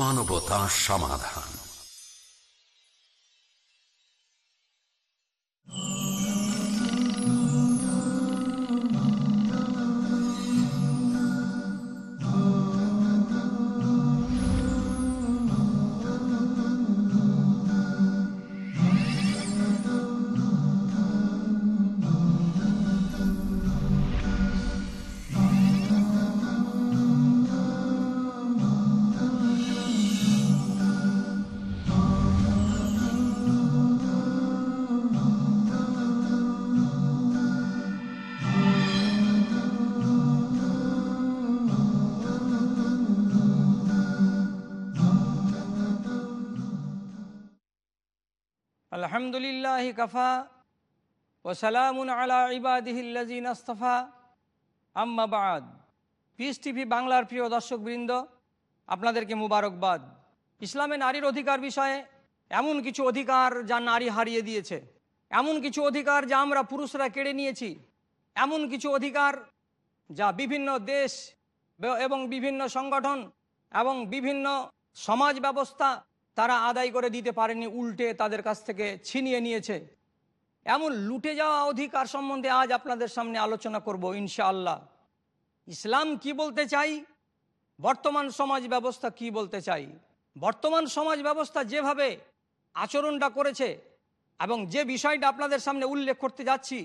মানবতা সমাধান। আলহামদুলিল্লাহ কাফা ওসালামুন আলা ইবাদিহিল্লাজিন আস্তফা। আম্মাবাদ পিস টিভি বাংলার প্রিয় দর্শকবৃন্দ, আপনাদেরকে মুবারকবাদ। ইসলামে নারীর অধিকার বিষয়ে এমন কিছু অধিকার যা নারী হারিয়ে দিয়েছে, এমন কিছু অধিকার যা আমরা পুরুষরা কেড়ে নিয়েছি, এমন কিছু অধিকার যা বিভিন্ন দেশ এবং বিভিন্ন সংগঠন এবং বিভিন্ন সমাজ ব্যবস্থা তারা আদায় করে দিতে পারেনি উল্টে তাদের কাছ থেকে ছিনিয়ে নিয়েছে। এমন লুটে যাওয়া অধিকার সম্বন্ধে আজ আপনাদের সামনে আলোচনা করব ইনশাআল্লাহ। ইসলাম কি বলতে চাই? বর্তমান সমাজ ব্যবস্থা কি বলতে চাই? বর্তমান সমাজ ব্যবস্থা যেভাবে আচরণটা করেছে এবং যে বিষয়টা আপনাদের সামনে উল্লেখ করতে যাচ্ছি,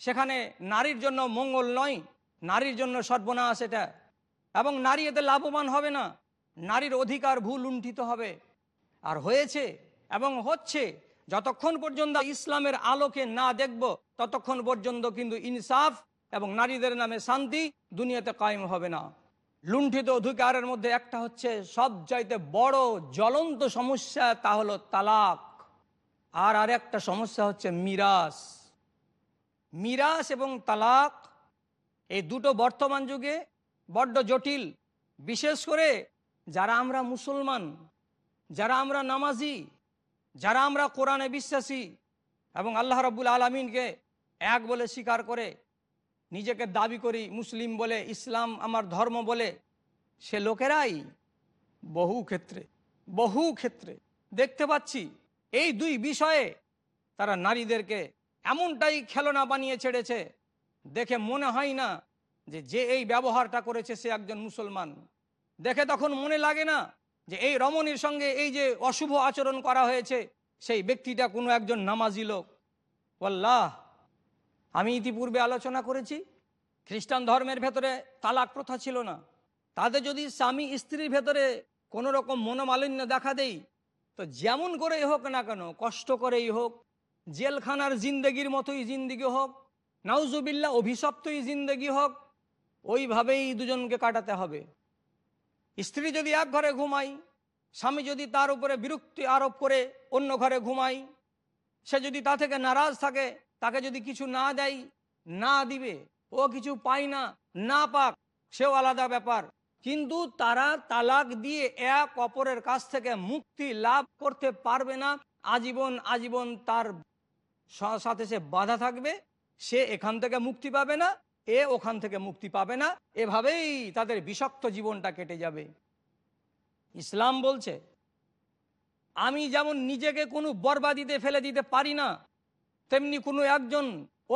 সেখানে নারীর জন্য মঙ্গল নয়, নারীর জন্য সর্বনাশ এটা। এবং নারী এতে লাভবান হবে না, নারীর অধিকার ভুল লুণ্ঠিত হবে। আর হয়েছে এবং হচ্ছে, যতক্ষণ পর্যন্ত ইসলামের আলোকে না দেখব, ততক্ষণ পর্যন্ত কিন্তু ইনসাফ এবং নারীদের নামে শান্তি দুনিয়াতে কায়েম হবে না। লুণ্ঠিত অধিকারের মধ্যে একটা হচ্ছে সব চাইতে বড় জ্বলন্ত সমস্যা তা হলো তালাক। আর আরেকটা সমস্যা হচ্ছে মিরাস। মিরাস এবং তালাক এই দুটো বর্তমান যুগে বড্ড জটিল। বিশেষ করে যারা আমরা মুসলমান যারা আমরা নামাজি, যারা আমরা কোরআনে বিশ্বাসী এবং আল্লাহ রব্বুল আলমিনকে এক বলে স্বীকার করে নিজেকে দাবি করি মুসলিম বলে, ইসলাম আমার ধর্ম বলে, সে লোকেরাই বহু ক্ষেত্রে বহু ক্ষেত্রে দেখতে পাচ্ছি এই দুই বিষয়ে তারা নারীদেরকে এমনটাই খেলনা বানিয়ে ছেড়েছে, দেখে মনে হয় না যে যে এই ব্যবহারটা করেছে সে একজন মুসলমান। দেখে তখন মনে লাগে না যে এই রমণীর সঙ্গে এই যে অশুভ আচরণ করা হয়েছে, সেই ব্যক্তিটা কোনো একজন নামাজি লোক। ওল্লাহ আমি ইতিপূর্বে আলোচনা করেছি, খ্রিস্টান ধর্মের ভেতরে তালাক প্রথা ছিল না। তাদের যদি স্বামী স্ত্রীর ভেতরে কোনো রকম মনোমালিন্য দেখা দেই, তো যেমন করেই হোক না কেন, কষ্ট করেই হোক, জেলখানার জিন্দগির মতোই জিন্দগি হোক নাউজুবিল্লা অভিশপ্তই জিন্দগি হোক, ওইভাবেই দুজনকে কাটাতে হবে। স্ত্রী যদি এক ঘরে ঘুমাই স্বামী যদি তার উপরে বিরক্তি আরোপ করে অন্য ঘরে ঘুমাই সে যদি তা থেকে নারাজ থাকে, তাকে যদি কিছু না দেয়, না দিবে, ও কিছু পায় না না পাক, সেও আলাদা ব্যাপার। কিন্তু তারা তালাক দিয়ে এক অপরের কাছ থেকে মুক্তি লাভ করতে পারবে না, আজীবন আজীবন তার সাথে সে বাধা থাকবে, সে এখান থেকে মুক্তি পাবে না এ ওখান থেকে মুক্তি পাবে না। এভাবেই তাদের বিষাক্ত জীবনটা কেটে যাবে। ইসলাম বলছে, আমি যেমন নিজেকে কোনো বরবাদিতে ফেলে দিতে পারি না, তেমনি কোনো একজন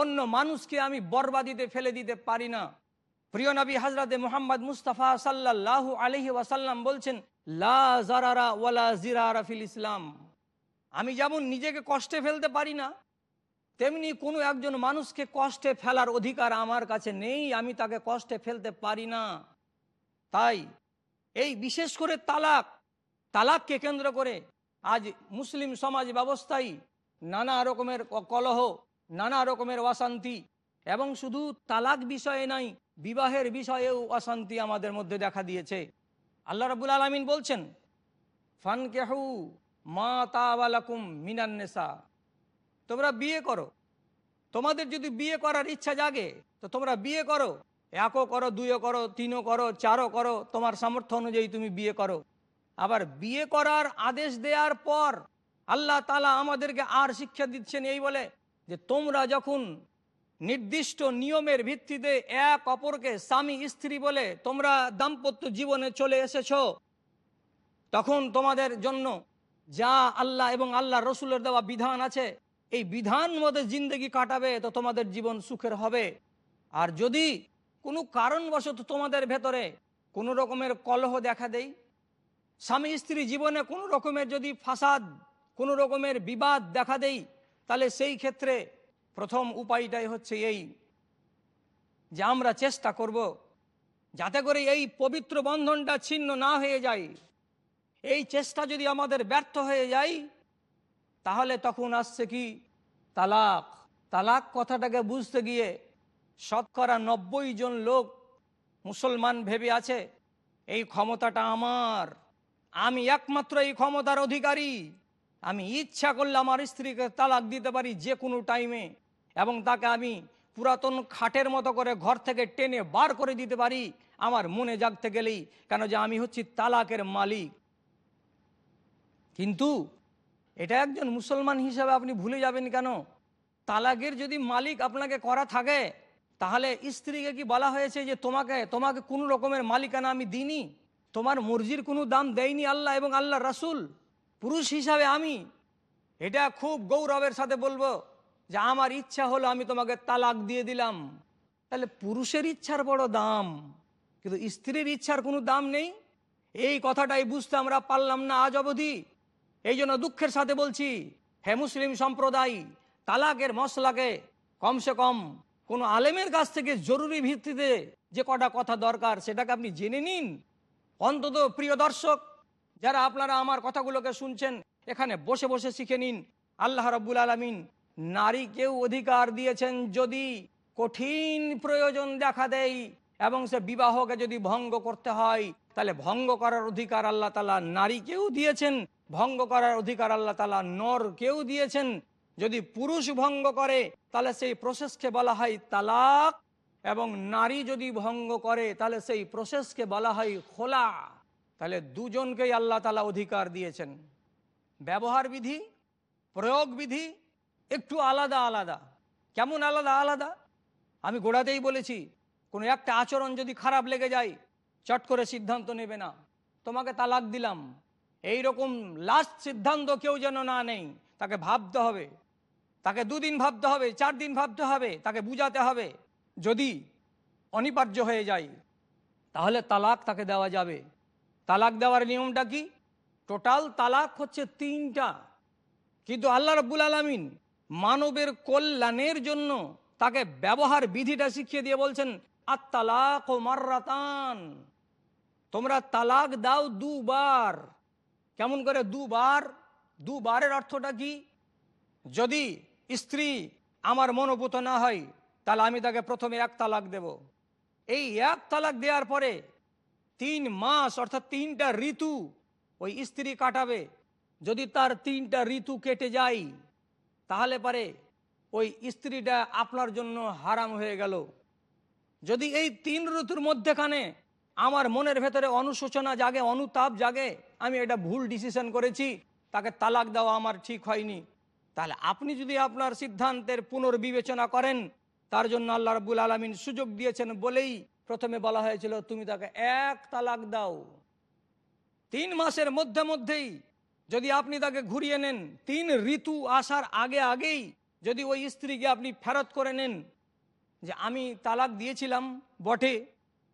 অন্য মানুষকে আমি বরবাদিতে ফেলে দিতে পারি না। প্রিয় নবী হাজরাতে মোহাম্মদ মুস্তাফা সাল্লাহ আলহি ওয়াসাল্লাম বলছেন, লা ওয়ালা ফিল ইসলাম। আমি যেমন নিজেকে কষ্টে ফেলতে পারি না তেমনি কোনো একজন মানুষকে কষ্টে ফেলার অধিকার আমার কাছে নেই, আমি তাকে কষ্টে ফেলতে পারি না। তাই এই বিশেষ করে তালাক, তালাককে কেন্দ্র করে আজ মুসলিম সমাজ ব্যবস্থায় নানা রকমের কলহ, নানা রকমের অশান্তি এবং শুধু তালাক বিষয়ে নাই, বিবাহের বিষয়েও অশান্তি আমাদের মধ্যে দেখা দিয়েছে। আল্লাহ রাবুল আলমিন বলছেন ফান কেহু মা তাওয়ালাকুম মিনান্নেসা তোমরা বিয়ে করো। তোমাদের যদি বিয়ে করার ইচ্ছা জাগে, তো তোমরা বিয়ে করো। একও করো, দুইও করো, তিনও করো, চারও করো, তোমার সামর্থ্য অনুযায়ী তুমি বিয়ে করো। আবার বিয়ে করার আদেশ দেওয়ার পর আল্লাহ তালা আমাদেরকে আর শিক্ষা দিচ্ছেন এই বলে যে, তোমরা যখন নির্দিষ্ট নিয়মের ভিত্তিতে এক অপরকে স্বামী, স্ত্রী বলে তোমরা দাম্পত্য জীবনে চলে এসেছ, তখন তোমাদের জন্য যা আল্লাহ এবং আল্লাহ রসুলের দেওয়া বিধান আছে এই বিধান মধ্যে জিন্দগি কাটাবে, তো তোমাদের জীবন সুখের হবে। আর যদি কোনো কারণবশত তোমাদের ভেতরে কোনো রকমের কলহ দেখা দেয়, স্বামী স্ত্রী জীবনে কোনো রকমের যদি ফাসাদ, কোনো রকমের বিবাদ দেখা দেই তাহলে সেই ক্ষেত্রে প্রথম উপায়টাই হচ্ছে এই যে আমরা চেষ্টা করব যাতে করে এই পবিত্র বন্ধনটা ছিন্ন না হয়ে যায়। এই চেষ্টা যদি আমাদের ব্যর্থ হয়ে যায় তাহলে তখন আসছে কি? তালাক। তালাক কথাটাকে বুঝতে গিয়ে শতকরা নব্বই জন লোক মুসলমান ভেবে আছে, এই ক্ষমতাটা আমার। আমি একমাত্র এই ক্ষমতার অধিকারী। আমি ইচ্ছা করলে আমার স্ত্রীকে তালাক দিতে পারি যে কোনো টাইমে এবং তাকে আমি পুরাতন খাটের মতো করে ঘর থেকে টেনে বার করে দিতে পারি। আমার মনে জাগতে গেলেই কেন যে আমি হচ্ছি তালাকের মালিক। কিন্তু এটা একজন মুসলমান হিসাবে আপনি ভুলে যাবেন কেন? তালাকের যদি মালিক আপনাকে করা থাকে, তাহলে স্ত্রীকে কি বলা হয়েছে যে তোমাকে তোমাকে কোনো রকমের মালিকানা আমি দিইনি? তোমার মর্জির কোনো দাম দেয়নি আল্লাহ এবং আল্লাহ রাসুল? পুরুষ হিসাবে আমি, এটা খুব গৌরবের সাথে বলব যে আমার ইচ্ছা হলো আমি তোমাকে তালাক দিয়ে দিলাম। তাহলে পুরুষের ইচ্ছার বড় দাম, কিন্তু স্ত্রীর ইচ্ছার কোনো দাম নেই? এই কথাটাই বুঝতে আমরা পারলাম না আজ অবধি। এই জন্য দুঃখের সাথে বলছি, হে মুসলিম সম্প্রদায়, তালাকের মশলাকে কমসে কম কোনো আলেমের কাছ থেকে জরুরি ভিত্তিতে যে কটা কথা দরকার সেটাকে আপনি জেনে নিন। অন্তত প্রিয় দর্শক, যারা আপনারা আমার কথাগুলোকে শুনছেন, এখানে বসে বসে শিখে নিন। আল্লাহ রব্বুল আলমিন নারীকেও অধিকার দিয়েছেন যদি কঠিন প্রয়োজন দেখা দেয় এবং সে বিবাহকে যদি ভঙ্গ করতে হয়, তাহলে ভঙ্গ করার অধিকার আল্লাহ তালা নারীকেও দিয়েছেন। ভঙ্গ করার অধিকার আল্লাহ তালা নরকেও দিয়েছেন। যদি পুরুষ ভঙ্গ করে, তাহলে সেই প্রসেসকে বলা হয় তালাক। এবং নারী যদি ভঙ্গ করে, তাহলে সেই প্রসেসকে বলা হয় খোলা। তাহলে দুজনকেই আল্লাহ তালা অধিকার দিয়েছেন। ব্যবহার বিধি, প্রয়োগ বিধি, একটু আলাদা আলাদা। কেমন আলাদা আলাদা? আমি গোড়াতেই বলেছি, কোনো একটা আচরণ যদি খারাপ লেগে যায়, চট করে সিদ্ধান্ত নেবে না। তোমাকে তালাক দিলাম। এই রকম লাস্ট সিদ্ধান্ত কেউ যেন না নেই, তাকে ভাবতে হবে। তাকে দুদিন ভাবতে হবে চার দিন ভাবতে হবে, তাকে বুঝাতে হবে। যদি অনিবার্য হয়ে যায়, তাহলে তালাক তাকে দেওয়া যাবে। তালাক দেওয়ার নিয়মটা কি? টোটাল তালাক হচ্ছে তিনটা। কিন্তু আল্লাহ রব্বুল আলমিন মানবের কল্যাণের জন্য তাকে ব্যবহার বিধিটা শিখিয়ে দিয়ে বলছেন আত্মালাক ও মার্রাতান। তোমরা তালাক দাও দুবার। কেমন করে দুবার, দুবারের অর্থটা কি? যদি স্ত্রী আমার মনোভূত না হয়, তাহলে আমি তাকে প্রথমে এক তালাক দেব। এই এক তালাক দেওয়ার পরে তিন মাস, অর্থাৎ তিনটা ঋতু ওই স্ত্রী কাটাবে। যদি তার তিনটা ঋতু কেটে যায়, তাহলে পারে ওই স্ত্রীটা আপনার জন্য হারাম হয়ে গেল। যদি এই তিন ঋতুর মধ্যেখানে আমার মনের ভেতরে অনুশোচনা জাগে, অনুতাপ জাগে, আমি এটা ভুল ডিসিশন করেছি, তাকে তালাক দেওয়া আমার ঠিক হয়নি। তাহলে আপনি যদি আপনার সিদ্ধান্তের পুনর্বিবেচনা করেন, তার জন্য আল্লাহ রবুল আলমিন সুযোগ দিয়েছেন বলেই প্রথমে বলা হয়েছিল, তুমি তাকে এক তালাক দাও। তিন মাসের মধ্যে মধ্যেই যদি আপনি তাকে ঘুরিয়ে নেন, তিন ঋতু আসার আগে আগেই যদি ওই স্ত্রীকে আপনি ফেরত করে নেন, যে আমি তালাক দিয়েছিলাম বটে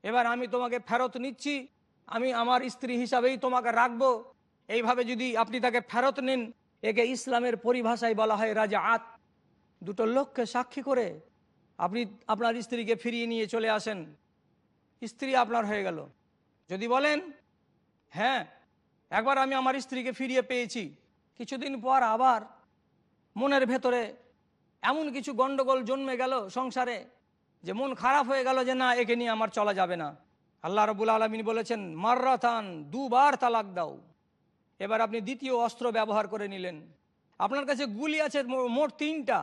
এবার আমি তোমাকে ফেরত নিচ্ছি। আমি আমার স্ত্রী হিসাবেই তোমাকে রাখব। এইভাবে যদি আপনি তাকে ফেরত নেন, একে ইসলামের পরিভাষায় বলা হয় রাজা আত দুটো লোককে সাক্ষী করে আপনি আপনার স্ত্রীকে ফিরিয়ে নিয়ে চলে আসেন। স্ত্রী আপনার হয়ে গেল। যদি বলেন হ্যাঁ একবার আমি আমার স্ত্রীকে ফিরিয়ে পেয়েছি। কিছুদিন পর আবার মনের ভেতরে এমন কিছু গন্ডগোল জন্মে গেল সংসারে যে মন খারাপ হয়ে গেল যে না, একে নিয়ে আমার চলা যাবে না। আল্লাহ রবুল আলমিন বলেছেন মার্রাথান দুবার তালাক দাও। এবার আপনি দ্বিতীয় অস্ত্র ব্যবহার করে নিলেন। আপনার কাছে গুলি আছে মোট তিনটা।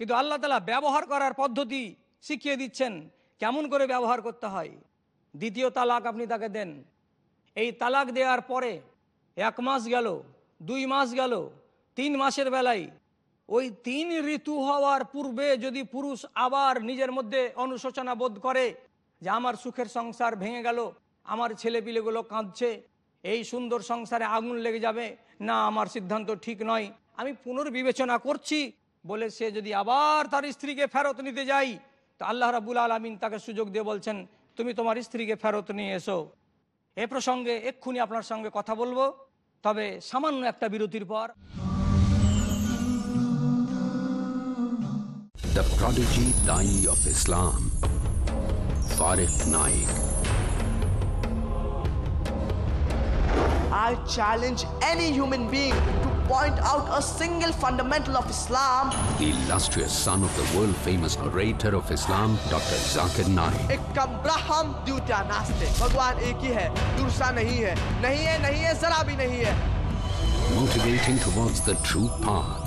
কিন্তু আল্লাহ তালা ব্যবহার করার পদ্ধতি শিখিয়ে দিচ্ছেন, কেমন করে ব্যবহার করতে হয়। দ্বিতীয় তালাক আপনি তাকে দেন। এই তালাক দেওয়ার পরে এক মাস গেল, দুই মাস গেল, তিন মাসের বেলায় ওই তিন ঋতু হওয়ার পূর্বে যদি পুরুষ আবার নিজের মধ্যে অনুশোচনা বোধ করে যে আমার সুখের সংসার ভেঙে গেল, আমার ছেলেপিলেগুলো কাঁদছে, এই সুন্দর সংসারে আগুন লেগে যাবে, না, আমার সিদ্ধান্ত ঠিক নয়। আমি পুনর্বিবেচনা করছি, বলে সে যদি আবার তার স্ত্রীকে ফেরত নিতে যাই, তো আল্লাহ রাবুল আলমিন তাকে সুযোগ দিয়ে বলছেন, তুমি তোমার স্ত্রীকে ফেরত নিয়ে এসো। এ প্রসঙ্গে এক্ষুনি আপনার সঙ্গে কথা বলব, তবে সামান্য একটা বিরতির পর The prodigy Dai of Islam. Farid Naik. I challenge any human being to point out a single fundamental of Islam. The illustrious son of the world famous orator of Islam, Dr. Zakir Naik. एक कब्राहम द्वितीय नास्ते भगवान एक ही है दूसरा नहीं है नहीं है नहीं है जरा भी नहीं है Motivating towards the true path.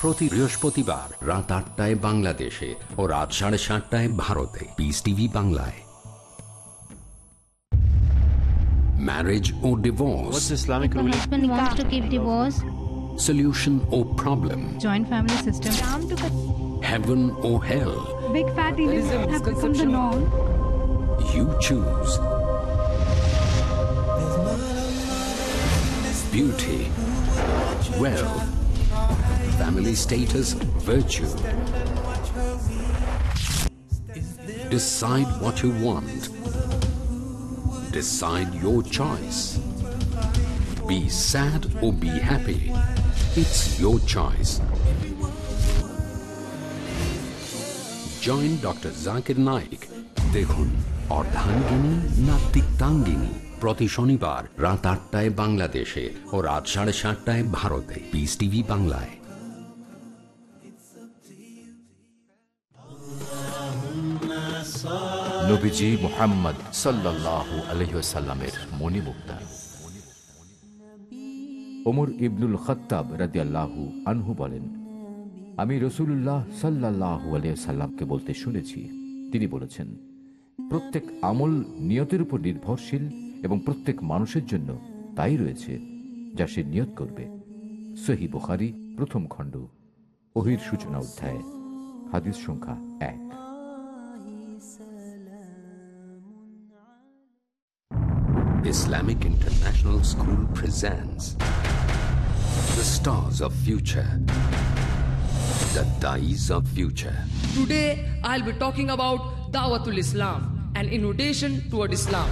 প্রতি বৃহস্পতিবার রাত আটটায় বাংলাদেশে ও রাত সাড়ে সাতটায় ভারতে পিস টিভি বাংলায় marriage O divorce What's Islamic If a ruling? husband wants to give divorce, solution O problem joint family system. Ram to heaven or hell Big fat Indians have become the norm. you choose beauty wealth family status virtue decide what you want decide your choice be sad or be happy it's your choice join doctor Zakir Naik দেখুন অর্ধাঙ্গিনী না তিক্তাঙ্গিনী প্রতি শনিবার রাত আটটায় বাংলাদেশে ও রাত সাড়ে সাতটায় ভারতে পিস টিভি বাংলায় নবীজি মোহাম্মদ সাল্লাল্লাহু আলহিসাল্লামের মণিমুক্তা। ওমর ইবনুল খত্তাব রাদিয়াল্লাহু আনহু বলেন, আমি রসুল্লাহ সাল্লাল্লাহু আলিয়াল্লামকে বলতে শুনেছি। তিনি বলেছেন, প্রত্যেক আমল নিয়তের উপর নির্ভরশীল এবং প্রত্যেক মানুষের জন্য তাই রয়েছে যা সে নিয়ত করবে। সহি বুখারি প্রথম খণ্ড, ওহির সূচনা অধ্যায়, হাদিস সংখ্যা এক। Islamic International School presents The Stars of Future The Dies of Future Today, I'll be talking about Dawatul Islam, an invitation toward Islam.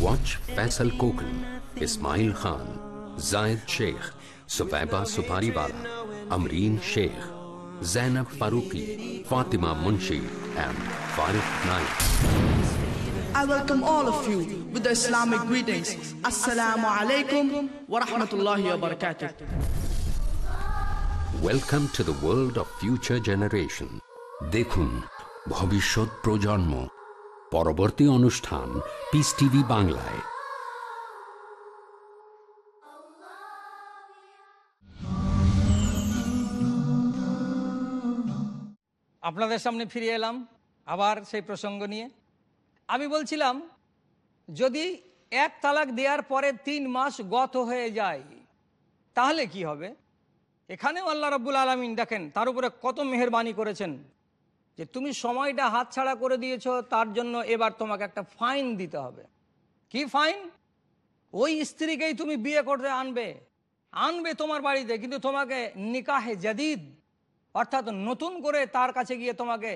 Watch Faisal Kokan, Ismail Khan, Zayed Sheikh, Sufaiba Supariwala, Amreen Sheikh, Zainab Faruqi, Fatima Munshi, and Farid Naik. I welcome all of you with the Islamic greetings. Assalamu alaikum wa rahmatullahi wa barakatuh. Welcome to the world of future generation দেখুন ভবিষ্যৎ প্রজন্ম পরবর্তী অনুষ্ঠান piece TV বাংলায় আপনাদের সামনে ফিরে এলাম আবার সেই প্রসঙ্গ নিয়ে আমি বলছিলাম, যদি এক তালাক দেওয়ার পরে তিন মাস গত হয়ে যায়, তাহলে কি হবে? এখানেও আল্লাহ রব্বুল আলমিন দেখেন, তার উপরে কত মেহরবানি করেছেন, যে তুমি সময়টা হাতছাড়া করে দিয়েছ, তার জন্য এবার তোমাকে একটা ফাইন দিতে হবে। কি ফাইন? ওই স্ত্রীকেই তুমি বিয়ে করতে আনবে। আনবে তোমার বাড়িতে, কিন্তু তোমাকে নিকাহে জাদিদ, অর্থাৎ নতুন করে তার কাছে গিয়ে তোমাকে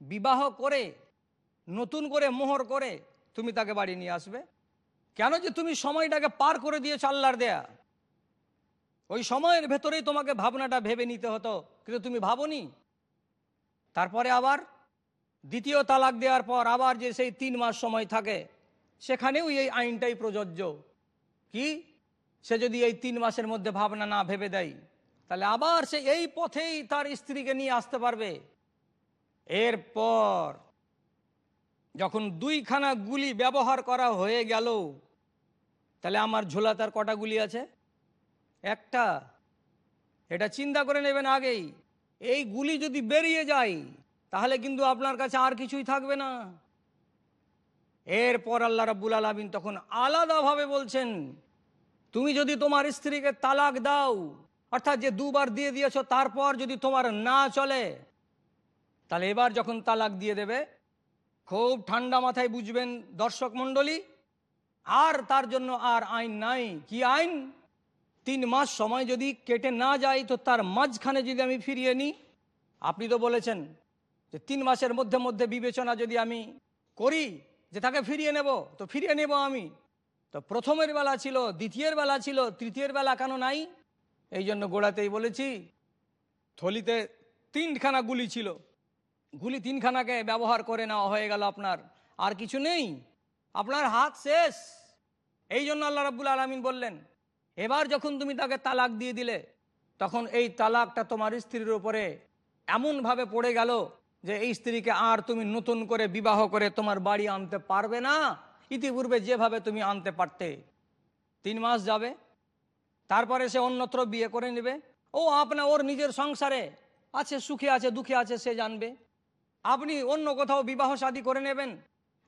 বিবাহ করে নতুন করে মোহর করে তুমি তাকে বাড়ি নিয়ে আসবে। কেন যে তুমি সময়টাকে পার করে দিয়েছ আল্লাহর দেয়া। ওই সময়ের ভেতরেই তোমাকে ভাবনাটা ভেবে নিতে হতো, কিন্তু তুমি ভাবনি। তারপরে আবার দ্বিতীয় তালাক দেওয়ার পর আবার যে সেই তিন মাস সময় থাকে, সেখানেও এই আইনটাই প্রযোজ্য। কি? সে যদি এই তিন মাসের মধ্যে ভাবনা না ভেবে দেয়, তাহলে আবার সে এই পথেই তার স্ত্রীকে নিয়ে আসতে পারবে। এরপর যখন দুইখানা গুলি ব্যবহার করা হয়ে গেল, তাহলে আমার ঝোলা তার কটা গুলি আছে? একটা। এটা চিন্তা করে নেবেন আগেই। এই গুলি যদি বেরিয়ে যায়, তাহলে কিন্তু আপনার কাছে আর কিছুই থাকবে না। এরপর আল্লাহ রাব্বুল আলমিন তখন আলাদাভাবে বলছেন, তুমি যদি তোমার স্ত্রীকে তালাক দাও, অর্থাৎ যে দুবার দিয়ে দিয়েছ, তারপর যদি তোমার না চলে, তাহলে এবার যখন তালাক দিয়ে দেবে খুব ঠান্ডা মাথায় বুঝবেন দর্শক মণ্ডলী। আর তার জন্য আর আইন নাই। কি আইন? তিন মাস সময় যদি কেটে না যায়, তো তার মাঝখানে যদি আমি ফিরিয়ে নিই। আপনি তো বলেছেন যে তিন মাসের মধ্যে মধ্যে বিবেচনা যদি আমি করি যে তাকে ফিরিয়ে নেব, তো ফিরিয়ে নেব আমি। তো প্রথমের বেলা ছিল, দ্বিতীয়ের বেলা ছিল, তৃতীয়ের বেলা কেন নাই? এই জন্য গোড়াতেই বলেছি, থলিতে তিনখানা গুলি ছিল। গুলি তিনখানাকে ব্যবহার করে নেওয়া হয়ে গেল আপনার। আর কিছু নেই। আপনার হাত শেষ। এই জন্য আল্লাহ রাব্বুল আলমিন বললেন, এবার যখন তুমি তাকে তালাক দিয়ে দিলে, তখন এই তালাকটা তোমার স্ত্রীর উপরে এমনভাবে পড়ে গেল যে এই স্ত্রীকে আর তুমি নতুন করে বিবাহ করে তোমার বাড়ি আনতে পারবে না। ইতিপূর্বে যেভাবে তুমি আনতে পারতে, তিন মাস যাবে। তারপরে সে অন্যত্র বিয়ে করে নেবে। ও আপনার ওর নিজের সংসারে আছে, সুখে আছে, দুঃখে আছে, সে জানবে। আপনি অন্য কোথাও বিবাহ শাদী করে নেবেন।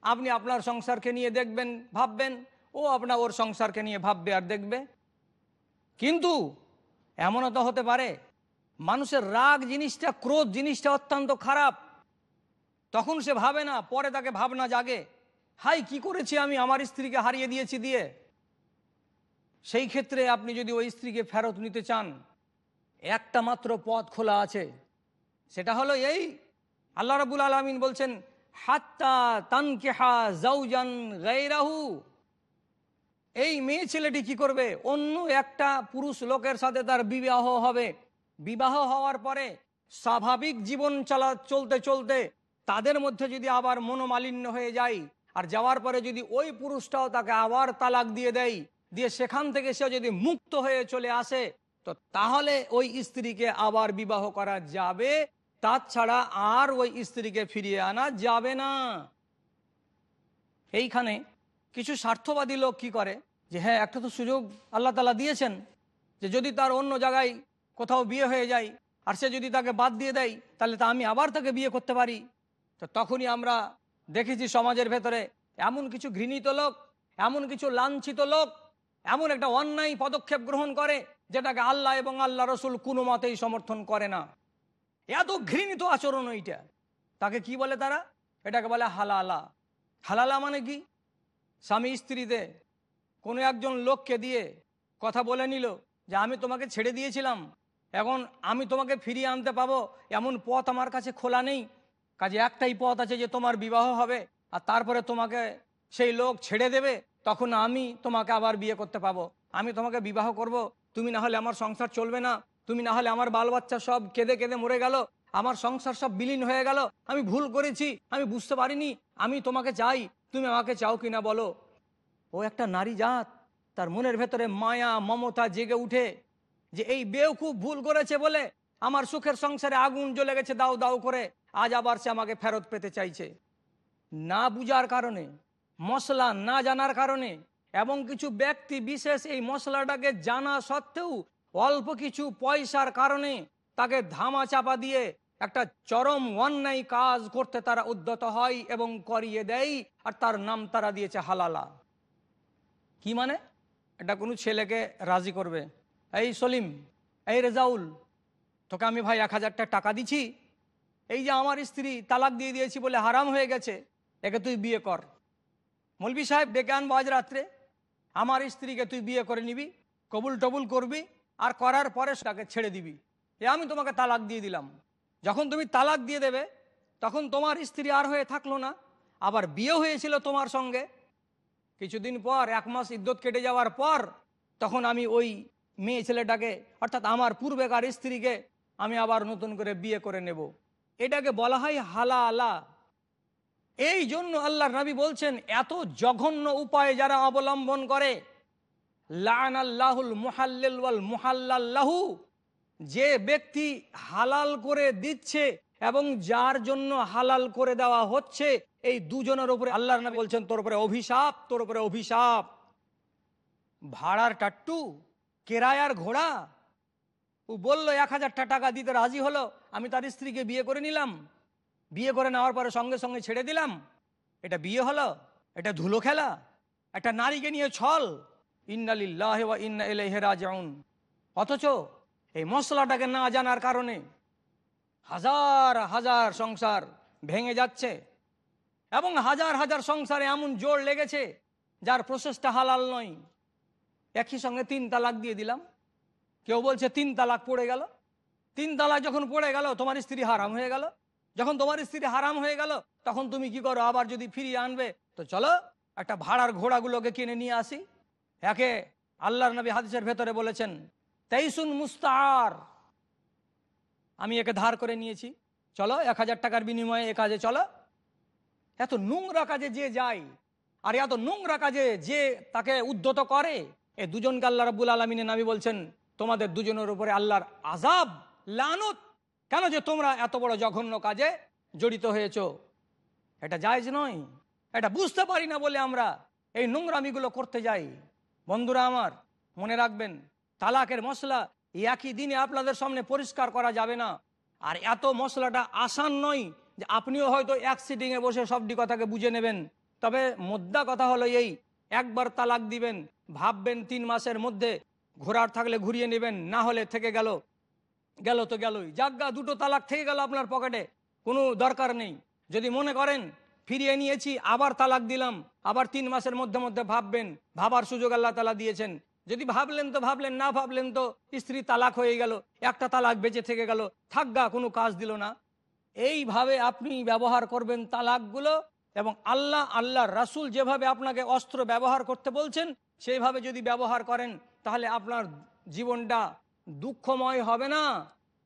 আপনি আপনার সংসারকে নিয়ে দেখবেন, ভাববেন, ও আপনার ওর সংসারকে নিয়ে ভাববে আর দেখবে। কিন্তু এমনও তো হতে পারে, মানুষের রাগ জিনিসটা, ক্রোধ জিনিসটা অত্যন্ত খারাপ। তখন সে ভাবে না, পরে তাকে ভাবনা জাগে, হাই, কি করেছি আমি আমার স্ত্রীকে হারিয়ে দিয়েছি দিয়ে? সেই ক্ষেত্রে আপনি যদি ওই স্ত্রীকে ফেরত নিতে চান, একটা মাত্র পথ খোলা আছে। সেটা হলো এই আল্লাহ রাবুল আলমিন বলছেন, হাত্তা তানকেহা জাউজান গাইরাহু এই মেয়ে ছেলেটি কি করবে? অন্য একটা পুরুষ লোকের সাথে তার বিবাহ হবে। বিবাহ হওয়ার পরে স্বাভাবিক জীবন চালা, চলতে চলতে তাদের মধ্যে যদি আবার মনোমালিন্য হয়ে যায়, আর যাওয়ার পরে যদি ওই পুরুষটাও তাকে আবার তালাক দিয়ে দেয়, দিয়ে সেখান থেকে সে যদি মুক্ত হয়ে চলে আসে, তো তাহলে ওই স্ত্রীকে আবার বিবাহ করা যাবে। তাছাড়া আর ওই স্ত্রীকে ফিরিয়ে আনা যাবে না। এইখানে কিছু স্বার্থবাদী লোক কি করে? যে হ্যাঁ একটা তো সুযোগ আল্লাহ তালা দিয়েছেন যে যদি তার অন্য জায়গায় কোথাও বিয়ে হয়ে যায় আর সে যদি তাকে বাদ দিয়ে দেয়, তাহলে তা আমি আবার তাকে বিয়ে করতে পারি। তো তখনই আমরা দেখেছি সমাজের ভেতরে এমন কিছু ঘৃণিত লোক, এমন কিছু লাঞ্ছিত লোক, এমন একটা অন্যায় পদক্ষেপ গ্রহণ করে যেটাকে আল্লাহ এবং আল্লাহ রসুল কোনো মতেই সমর্থন করে না। এত ঘৃণিত আচরণ ওইটা তাকে কি বলে তারা? এটাকে বলে হালালা। হালালা মানে কি? স্বামী স্ত্রীতে কোনো একজন লোককে দিয়ে কথা বলে নিল যে, আমি তোমাকে ছেড়ে দিয়েছিলাম। এখন আমি তোমাকে ফিরিয়ে আনতে পাবো। এমন পথ আমার কাছে খোলা নেই। কাজে একটাই পথ আছে যে, তোমার বিবাহ হবে। আর তারপরে তোমাকে সেই লোক ছেড়ে দেবে। তখন আমি তোমাকে আবার বিয়ে করতে পাবো। আমি তোমাকে বিবাহ করব। তুমি না হলে আমার সংসার চলবে না। তুমি না হলে আমার বাল বাচ্চা সব কেঁদে কেঁদে মরে গেল, আমার সংসার সব বিলীন হয়ে গেল, আমি ভুল করেছি, আমি বুঝতে পারিনি, আমি তোমাকে চাই, তুমি আমাকে চাও কিনা বলো। ও একটা নারী জাত, তার মনের ভেতরে মায়া, মমতা জেগে উঠে যে এই বেউকুব ভুল করেছে বলে আমার সুখের সংসারে আগুন জ্বলে গেছে দাও দাও করে, আজ আবার সে আমাকে ফেরত পেতে চাইছে। না বুঝার কারণে, মশলা না জানার কারণে, এবং কিছু ব্যক্তি বিশেষ এই মশলাটাকে জানা সত্ত্বেও অল্প কিছু পয়সার কারণে তাকে ধামা চাপা দিয়ে একটা চরম অন্যায় কাজ করতে তারা উদ্যত হয় এবং করিয়ে দেয়, আর তার নাম তারা দিয়েছে হালালা। কি মানে? এটা কোনো ছেলেকে রাজি করবে? এই সলিম, এই রেজাউল, তোকে আমি ভাই এক হাজারটা টাকা দিছি। এই যে আমার স্ত্রী তালাক দিয়ে দিয়েছি বলে হারাম হয়ে গেছে, একে তুই বিয়ে কর। মলবি সাহেব ডেকে আনব আজ রাত্রে। আমার স্ত্রীকে তুই বিয়ে করে নিবি, কবুল টবুল করবি আর করার পরে তাকে ছেড়ে দিবি। এ আমি তোমাকে তালাক দিয়ে দিলাম। যখন তুমি তালাক দিয়ে দেবে, তখন তোমার স্ত্রী আর হয়ে থাকল না। আবার বিয়ে হয়েছিল তোমার সঙ্গে। কিছুদিন পর, এক মাস ইদ্যত কেটে যাওয়ার পর, তখন আমি ওই মেয়ে ছেলেটাকে, অর্থাৎ আমার পূর্বেকার স্ত্রীকে, আমি আবার নতুন করে বিয়ে করে নেব। এটাকে বলা হয় হালা আলা এই জন্য আল্লাহ নবী বলছেন, এত জঘন্য উপায় যারা অবলম্বন করে মুহাল্লাল্লাহু, যে ব্যক্তি হালাল করে দিচ্ছে এবং যার জন্য হালাল করে দেওয়া হচ্ছে, এই দুজনের উপরে আল্লাহর নবী বলছেন, তোর উপরে অভিশাপ, তোর উপরে অভিশাপ। ভাড়ার টাট্টু, কেরায়ার ঘোড়া। ও বলল, এক হাজারটা টাকা দিতে রাজি হলো, আমি তার স্ত্রীকে বিয়ে করে নিলাম। বিয়ে করে নেওয়ার পরে সঙ্গে সঙ্গে ছেড়ে দিলাম। এটা বিয়ে হলো, এটা ধুলো খেলা, একটা নারীকে নিয়ে ছল। ইন্নালিল্লাহ অথচ এই মশলাটাকে না জানার কারণে হাজার হাজার সংসার ভেঙে যাচ্ছে এবং হাজার হাজার সংসারে এমন জোর লেগেছে যার প্রসেসটা হালাল নয়। একই সঙ্গে তিন তালাক দিয়ে দিলাম। কেউ বলছে তিন তালাক পড়ে গেল। তিন তালাক যখন পড়ে গেল, তোমার স্ত্রী হারাম হয়ে গেল। যখন তোমার স্ত্রী হারাম হয়ে গেল, তখন তুমি কি করো? আবার যদি ফিরিয়ে আনবে, তো চলো একটা ভাড়ার ঘোড়াগুলোকে কিনে নিয়ে আসি। একে আল্লাহর নবী হাদিসের ভেতরে বলেছেন, তেইসুন মুস্তার আমি একে ধার করে নিয়েছি। চলো, এক হাজার টাকার বিনিময়ে এ কাজে চলো। এত নোংরা কাজে যে যায়, আর এত নোংরা কাজে যে তাকে উদ্যত করে, এ দুজনকে আল্লাহ রাবুল আলমিনে নাবি বলছেন, তোমাদের দুজনের উপরে আল্লাহর আজাব লানত। কেন যে তোমরা এত বড় জঘন্য কাজে জড়িত হয়েছ? এটা জায়জ নয়। এটা বুঝতে পারি না বলে আমরা এই নোংরামিগুলো করতে যাই। বন্ধুরা আমার, মনে রাখবেন, তালাকের মশলা একই দিনে আপনাদের সামনে পরিষ্কার করা যাবে না। আর এত মশলাটা আসান নয় যে আপনিও হয়তো এক সিটিংয়ে বসে সবটি কথাকে বুঝে নেবেন। তবে মোদ্দা কথা হলো এই, একবার তালাক দিবেন, ভাববেন তিন মাসের মধ্যে ঘোরার থাকলে ঘুরিয়ে নেবেন, না হলে থেকে গেল গেল তো গেলই। যাজ্ঞা, দুটো তালাক থেকে গেল আপনার পকেটে, কোনো দরকার নেই। যদি মনে করেন ফিরিয়ে নিয়েছি, আবার তালাক দিলাম। আবার তিন মাসের মধ্যে মধ্যে ভাববেন, ভাবার সুযোগ আল্লাহ তালা দিয়েছেন। যদি ভাবলেন তো ভাবলেন, না ভাবলেন তো স্ত্রী তালাক হয়ে গেল, একটা তালাক বেঁচে থেকে গেল থাকগা কোনো কাজ দিল না। এইভাবে আপনি ব্যবহার করবেন তালাকগুলো এবং আল্লাহ আল্লাহ রাসুল যেভাবে আপনাকে অস্ত্র ব্যবহার করতে বলছেন, সেইভাবে যদি ব্যবহার করেন, তাহলে আপনার জীবনটা দুঃখময় হবে না।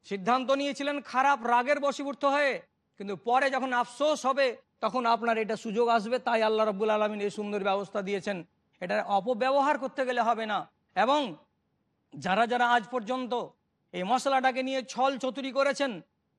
সিদ্ধান্ত নিয়েছিলেন খারাপ রাগের বশীভূত হয়ে, কিন্তু পরে যখন আফসোস হবে তখন আপনার এটা সুযোগ আসবে, তাই আল্লাহ রব্বুল আলমিন এই সুন্দর ব্যবস্থা দিয়েছেন। এটা অপব্যবহার করতে গেলে হবে না। এবং যারা যারা আজ পর্যন্ত এই মশলাটাকে নিয়ে ছল চতুরি করেছেন,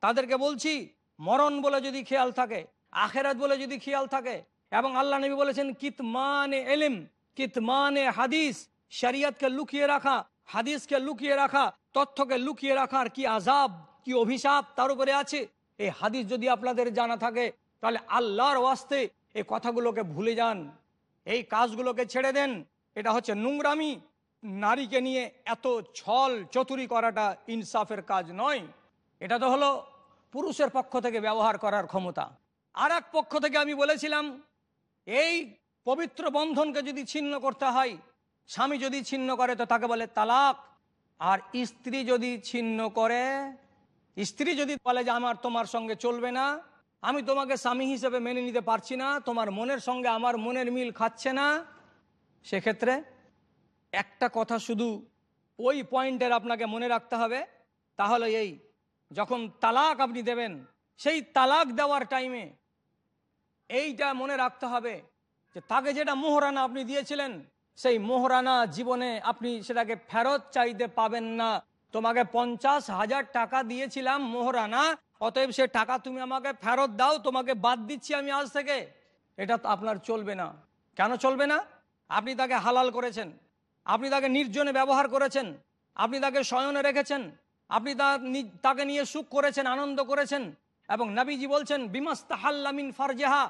তাদেরকে বলছি, মরণ বলে যদি খেয়াল থাকে, আখেরাত বলে যদি খেয়াল থাকে, এবং আল্লাহ নবী বলেছেন, কিতমানে এলিম, কিতমানে হাদিস, শরিয়তকে লুকিয়ে রাখা, হাদিসকে লুকিয়ে রাখা, তথ্যকে লুকিয়ে রাখার কি আজাব কি অভিশাপ তার উপরে আছে? এই হাদিস যদি আপনাদের জানা থাকে তাহলে আল্লাহর ওয়াস্তে এই কথাগুলোকে ভুলে যান। এই কাজগুলোকে ছেড়ে দেন। এটা হচ্ছে নোংরামি। নারীকে নিয়ে এত ছল চতুরি করাটা ইনসাফের কাজ নয়। এটা তো হলো পুরুষের পক্ষ থেকে ব্যবহার করার ক্ষমতা। আর এক পক্ষ থেকে আমি বলেছিলাম, এই পবিত্র বন্ধনকে যদি ছিন্ন করতে হয়, স্বামী যদি ছিন্ন করে তো তাকে বলে তালাক। আর স্ত্রী যদি ছিন্ন করে, স্ত্রী যদি বলে যে আমার তোমার সঙ্গে চলবে না আমি তোমাকে স্বামী হিসেবে মেনে নিতে পারছি না, তোমার মনের সঙ্গে আমার মনের মিল খাচ্ছে না। সেক্ষেত্রে একটা কথা শুধু ওই পয়েন্টের আপনাকে মনে রাখতে হবে তাহলে এই, যখন তালাক আপনি দেবেন, সেই তালাক দেওয়ার টাইমে এইটা মনে রাখতে হবে যে তাকে যেটা মোহরানা আপনি দিয়েছিলেন, সেই মোহরানা জীবনে আপনি সেটাকে ফেরত চাইতে পাবেন না। তোমাকে পঞ্চাশ হাজার টাকা দিয়েছিলাম মোহরানা অতএব সে টাকা তুমি আমাকে ফেরত দাও, তোমাকে বাদ দিচ্ছি আমি আজ থেকে। এটা আপনার চলবে না। কেন চলবে না? আপনি তাকে হালাল করেছেন। আপনি তাকে নির্জনে ব্যবহার করেছেন। আপনি তাকে শয়নে রেখেছেন। আপনি তাকে নিয়ে সুখ করেছেন, আনন্দ করেছেন। এবং নাবিজি বলছেন বিমাস্তাহাল্লামিন ফারজেহা।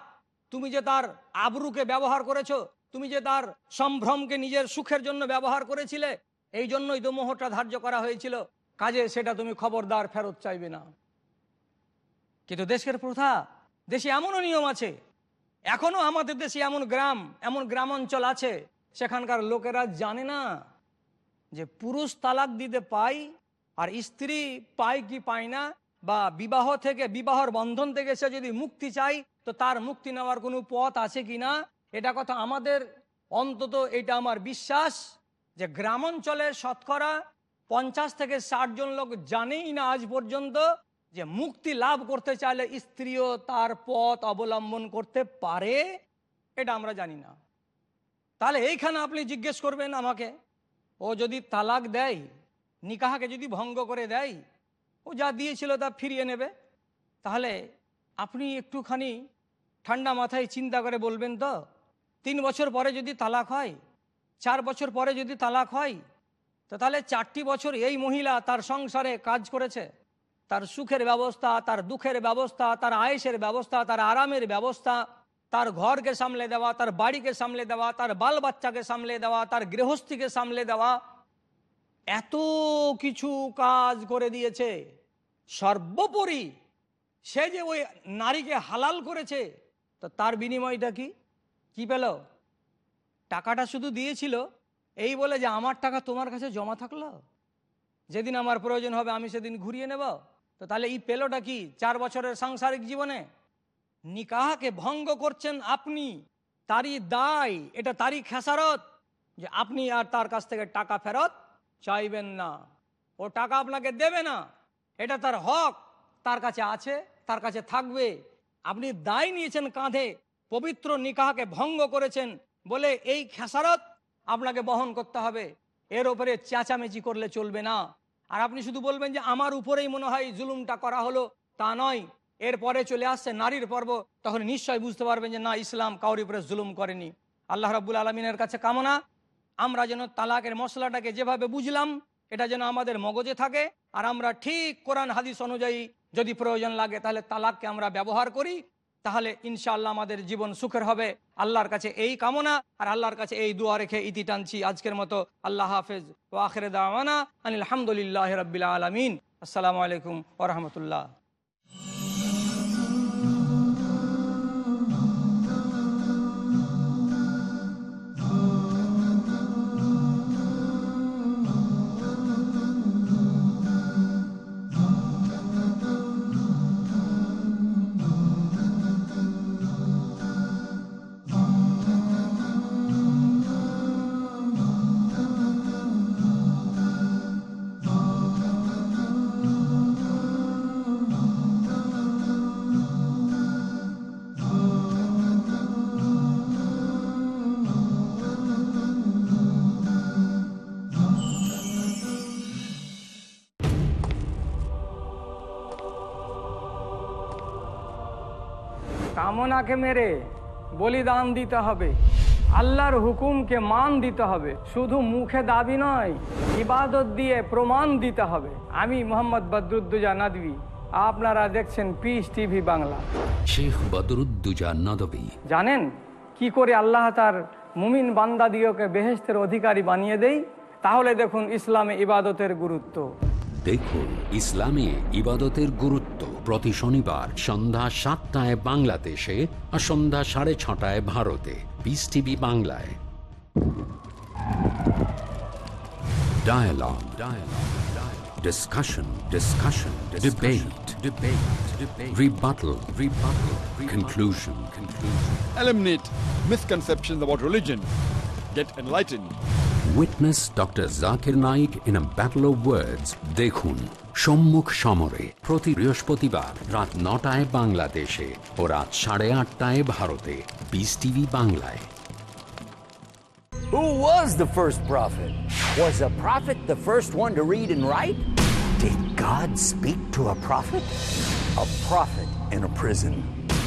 তুমি যে তার আবরুকে ব্যবহার করেছ, তুমি যে তার সম্ভ্রমকে নিজের সুখের জন্য ব্যবহার করেছিলে, এই জন্যই তো মোহরটা ধার্য করা হয়েছিল। কাজে সেটা তুমি খবরদার ফেরত চাইবে না। কিন্তু দেশের প্রথা, দেশে এমনও নিয়ম আছে। এখনও আমাদের দেশে এমন গ্রাম এমন গ্রাম অঞ্চল আছে, সেখানকার লোকেরা জানে না যে পুরুষ তালাক দিতে পায় আর স্ত্রী পায় কি পায় না, বা বিবাহ থেকে, বিবাহর বন্ধন থেকে সে যদি মুক্তি চাই তো তার মুক্তি নেওয়ার কোনো পথ আছে কি না? এটা কথা আমাদের অন্তত এটা আমার বিশ্বাস যে গ্রামাঞ্চলের শতকরা পঞ্চাশ থেকে ষাট জন লোক জানেই না আজ পর্যন্ত যে মুক্তি লাভ করতে চাইলে স্ত্রীও তার পথ অবলম্বন করতে পারে, এটা আমরা জানি না। তাহলে এইখানে আপনি জিজ্ঞেস করবেন আমাকে, ও যদি তালাক দেয়, নিকাহাকে যদি ভঙ্গ করে দেয়, ও যা দিয়েছিল তা ফিরিয়ে নেবে? তাহলে আপনি একটুখানি ঠান্ডা মাথায় চিন্তা করে বলবেন তো, তিন বছর পরে যদি তালাক হয়, চার বছর পরে যদি তালাক হয়, তো তাহলে চারটি বছর এই মহিলা তার সংসারে কাজ করেছে? তার সুখের ব্যবস্থা, তার দুঃখের ব্যবস্থা, তার আয়েসের ব্যবস্থা, তার আরামের ব্যবস্থা, তার ঘরকে সামলে দেওয়া, তার বাড়িকে সামলে দেওয়া, তার বাল বাচ্চাকে সামলে দেওয়া, তার গৃহস্থীকে সামলে দেওয়া এত কিছু কাজ করে দিয়েছে। সর্বোপরি সে যে ওই নারীকে হালাল করেছে, তো তার বিনিময়টা কি? কি পেল? টাকাটা শুধু দিয়েছিল, এই বলে যে, আমার টাকা তোমার কাছে জমা থাকল? যেদিন আমার প্রয়োজন হবে, আমি সেদিন ঘুরিয়ে নেব? তো তাহলে এই পেলোটা কি চার বছরের সাংসারিক জীবনে? নিকাহকে ভঙ্গ করছেন আপনি, তারই দায়, এটা তারই খেসারত যে আপনি আর তার কাছ থেকে টাকা ফেরত চাইবেন না। ও টাকা আপনাকে দেবে না, এটা তার হক, তার কাছে আছে, তার কাছে থাকবে। আপনি দায় নিয়েছেন কাঁধে, পবিত্র নিকাহকে ভঙ্গ করেছেন বলে এই খেসারত আপনাকে বহন করতে হবে। এর ওপরে চেঁচামেচি করলে চলবে না। আর আপনি শুধু বলবেন যে আমার উপরেই মনে হয় জুলুমটা করা হলো, তা নয়। এরপরে চলে আসছে নারীর পর্ব, তখন নিশ্চয় বুঝতে পারবেন যে না, ইসলাম কাউর উপরে জুলুম করেনি। আল্লাহ রাবুল আলমিনের কাছে কামনা, আমরা যেন তালাকের মশলাটাকে যেভাবে বুঝলাম, এটা যেন আমাদের মগজে থাকে, আর আমরা ঠিক কোরআন, হাদিস অনুযায়ী যদি প্রয়োজন লাগে তাহলে তালাককে আমরা ব্যবহার করি তাহলে ইনশাআল্লাহ আমাদের জীবন সুখের হবে। আল্লাহর কাছে এই কামনা, আর আল্লাহর কাছে এই দোয়া রেখে ইতি টানছি আজকের মতো। আল্লাহ হাফেজ। ও আখরে দাওয়ানা আনিল হামদুলিল্লাহ রবিল আলমিন। আসসালামু আলাইকুম ওরহমতুল্লাহ কামনাকে মেরে বলিদান দিতে হবে। আল্লাহর হুকুমকে মান দিতে হবে। শুধু মুখে দাবি নয় ইবাদত দিয়ে প্রমাণ দিতে হবে। আমি মোহাম্মদ বদরুদ্দুজা নাদবি। আপনারা দেখছেন পিস টিভি বাংলা। শেখ বদরুদ্দুজা নদবী। জানেন কি করে আল্লাহ তার মুমিন বান্দা দিওকে বেহেস্তের অধিকারী বানিয়ে দেই? তাহলে দেখুন ইসলামে ইবাদতের গুরুত্ব। দেখুন ইসলামে ইবাদতের গুরুত্ব। প্রতি শনিবার সন্ধ্যা সাতটায় বাংলাদেশে আর সন্ধ্যা সাড়ে ছটায় ভারতে পিস টিভি বাংলায় Dialogue. Dialogue. Dialogue. Discussion. Discussion. Debate. Debate. Debate. Rebuttal. Rebuttal. Conclusion. Conclusion. Eliminate misconceptions about religion. Get enlightened. Witness Dr. Zakir Naik in a battle of words. দেখুন সম্মুখ সমরে প্রতি বৃহস্পতিবার রাত নটায় বাংলাদেশে ও রাত সাড়ে আটটায় ভারতে বিস টিভি বাংলায় Who was the first prophet? Was a prophet the first one to read and write? Did God speak to a prophet? A prophet in a prison.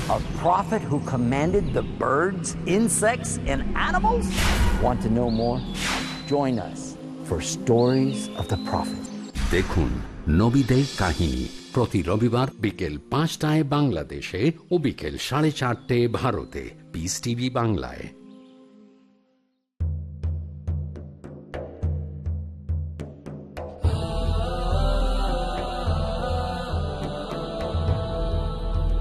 A prophet who commanded the birds, insects, and animals? Want to know more? Join us for Stories of the Prophet. দেখুন নবীদের কাহিনী। প্রতি রবিবার বিকেল পাঁচটায় বাংলাদেশে ও বিকেল সাড়ে চারটে ভারতে। পিস টিভি বাংলায়।